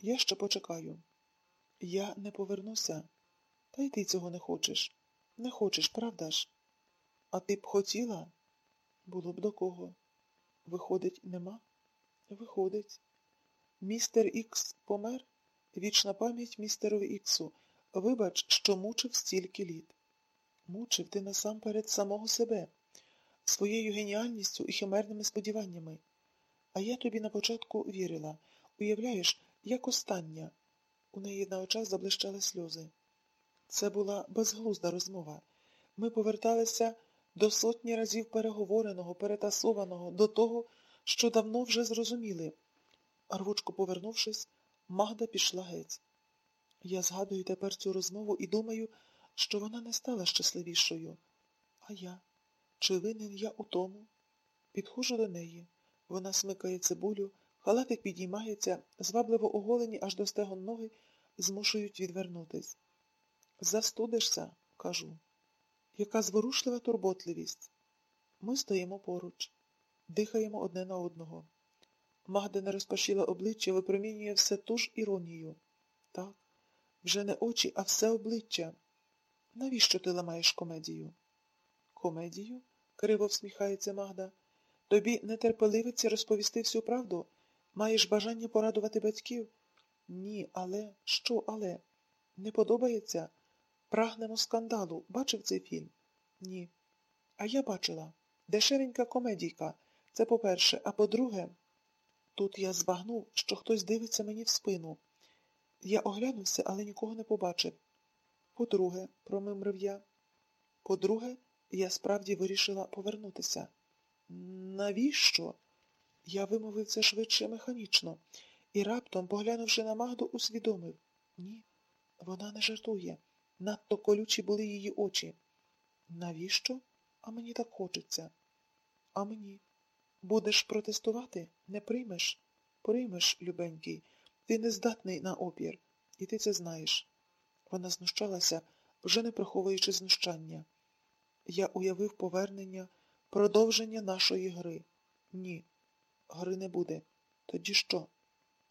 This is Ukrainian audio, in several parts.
Я ще почекаю. Я не повернуся. Та й ти цього не хочеш. Не хочеш, правда ж? А ти б хотіла? Було б до кого. Виходить, нема? Виходить. Містер Ікс помер? Вічна пам'ять містерові Іксу. Вибач, що мучив стільки літ. Мучив ти насамперед самого себе, своєю геніальністю і химерними сподіваннями. А я тобі на початку вірила. Уявляєш, як остання. У неї на очах заблищали сльози. Це була безглузда розмова. Ми поверталися до сотні разів переговореного, перетасованого, до того, що давно вже зрозуміли. Рвучко повернувшись, Магда пішла геть. Я згадую тепер цю розмову і думаю, що вона не стала щасливішою. А я? Чи винен я у тому? Підходжу до неї. Вона смикає цибулю, халатик підіймається, звабливо оголені аж до стегон ноги, змушують відвернутись. Застудишся, кажу. Яка зворушлива турботливість. Ми стоїмо поруч, дихаємо одне на одного. Магда не розпашіла обличчя, випромінює все ту ж іронію. Так, вже не очі, а все обличчя. Навіщо ти ламаєш комедію? Комедію? криво всміхається Магда. Тобі не терпеливиться розповісти всю правду? Маєш бажання порадувати батьків? Ні, але що, але? Не подобається? Прагнемо скандалу. Бачив цей фільм? Ні. А я бачила. Дешевенька комедійка. Це по-перше, а по-друге, тут я збагнув, що хтось дивиться мені в спину. Я оглянувся, але нікого не побачив. По-друге, промимрив я. По-друге, я справді вирішила повернутися. Навіщо? Я вимовив це швидше механічно і раптом, поглянувши на Магду, усвідомив. Ні, вона не жартує. Надто колючі були її очі. Навіщо? А мені так хочеться. А мені. Будеш протестувати? Не приймеш? Приймеш, любенький. Ти не здатний на опір, і ти це знаєш. Вона знущалася, вже не приховуючи знущання. Я уявив повернення, продовження нашої гри. Ні, гри не буде. Тоді що?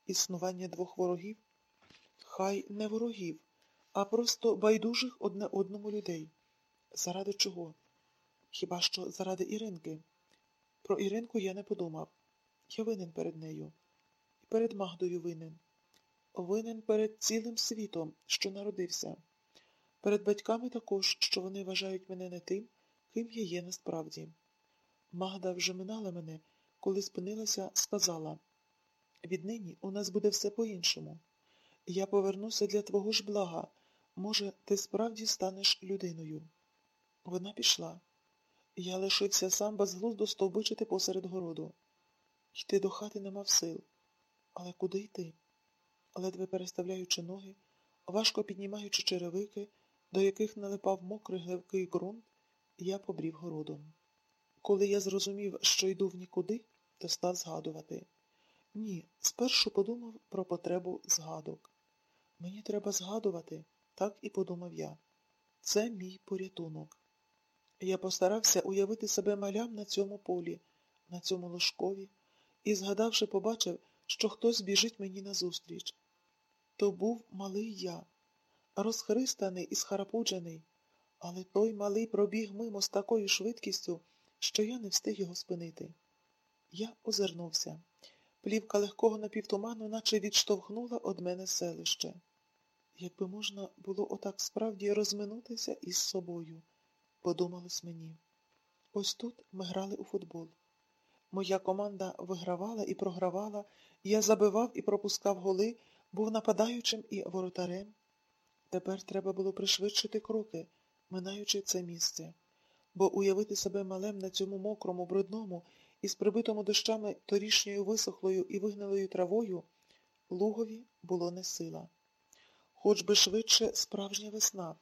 Існування двох ворогів? Хай не ворогів, а просто байдужих одне одному людей. Заради чого? Хіба що заради Іринки? Про Іринку я не подумав. Я винен перед нею. І перед Магдою винен. Винен перед цілим світом, що народився. Перед батьками також, що вони вважають мене не тим, ким я є насправді. Магда вже минала мене, коли спинилася, сказала віднині у нас буде все по-іншому. Я повернуся для твого ж блага. Може, ти справді станеш людиною. Вона пішла. Я лишився сам безглуздо стовбичити посеред городу. Йти до хати не мав сил. Але куди йти? Ледве переставляючи ноги, важко піднімаючи черевики, до яких налипав мокрий гливкий ґрунт, я побрів городом. Коли я зрозумів, що йду в нікуди, то став згадувати. Ні, спершу подумав про потребу згадок. Мені треба згадувати, так і подумав я. Це мій порятунок. Я постарався уявити себе малям на цьому полі, на цьому ложкові, і, згадавши, побачив, що хтось біжить мені назустріч. То був малий я, розхристаний і схарапуджений, але той малий пробіг мимо з такою швидкістю, що я не встиг його спинити. Я озирнувся. Плівка легкого напівтуману наче відштовхнула од мене селище. Якби можна було отак справді розминутися із собою, подумалось мені. Ось тут ми грали у футбол. Моя команда вигравала і програвала, я забивав і пропускав голи, був нападаючим і воротарем. Тепер треба було пришвидшити кроки, минаючи це місце, бо уявити себе малем на цьому мокрому, брудному із прибитому дощами торішньою висохлою і вигнилою травою лугові було не сила. Хоч би швидше справжня весна,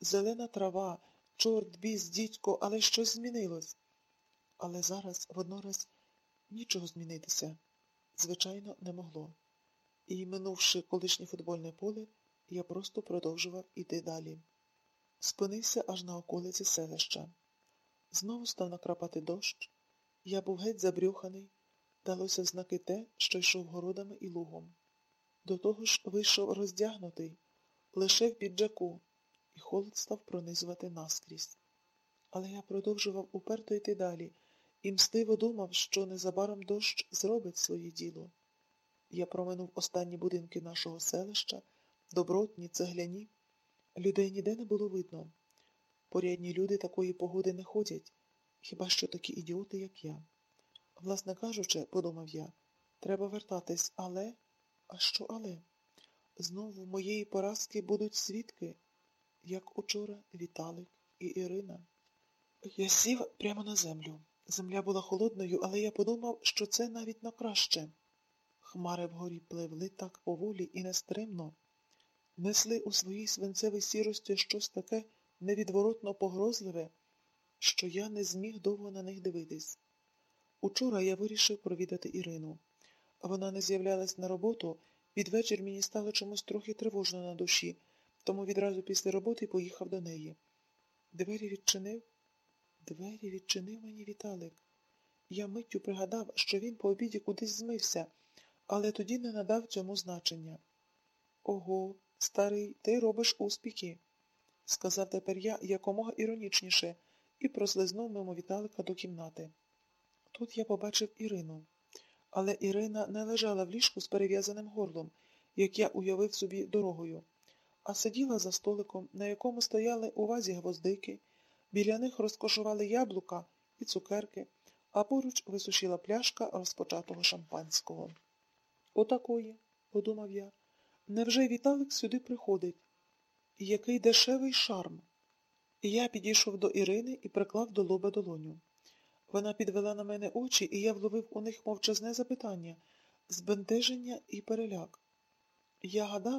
зелена трава, чорт, біс, дідько, але щось змінилось. Але зараз воднораз нічого змінитися, звичайно, не могло. І, минувши колишнє футбольне поле, я просто продовжував іти далі. Спинився аж на околиці селища. Знову став накрапати дощ. Я був геть забрюханий, далося в знаки те, що йшов городами і лугом. До того ж вийшов роздягнутий, лише в піджаку, і холод став пронизувати наскрізь. Але я продовжував уперто йти далі і мстиво думав, що незабаром дощ зробить своє діло. Я проминув останні будинки нашого селища, добротні, цегляні. Людей ніде не було видно. Порядні люди такої погоди не ходять, хіба що такі ідіоти, як я. Власне кажучи, подумав я, треба вертатись, але. А що але? Знову моєї поразки будуть свідки, як учора Віталик і Ірина. Я сів прямо на землю. Земля була холодною, але я подумав, що це навіть на краще. Хмари вгорі пливли так поволі і нестримно, несли у своїй свинцевій сірості щось таке невідворотно погрозливе, що я не зміг довго на них дивитись. Учора я вирішив провідати Ірину. Вона не з'являлась на роботу, під вечір мені стало чомусь трохи тривожно на душі, тому відразу після роботи поїхав до неї. Двері відчинив. Двері відчинив мені Віталик. Я миттю пригадав, що він по обіді кудись змився, але тоді не надав цьому значення. Ого, старий, ти робиш успіхи, сказав тепер я якомога іронічніше і прослизнув мимо Віталика до кімнати. Тут я побачив Ірину. Але Ірина не лежала в ліжку з перев'язаним горлом, як я уявив собі дорогою, а сиділа за столиком, на якому стояли у вазі гвоздики, біля них розкошували яблука і цукерки, а поруч висушила пляшка розпочатого шампанського. Отакої, подумав я, невже Віталик сюди приходить? Який дешевий шарм. Я підійшов до Ірини і приклав до лоба долоню. Вона підвела на мене очі, і я вловив у них мовчазне запитання, збентеження і переляк. Я гадав,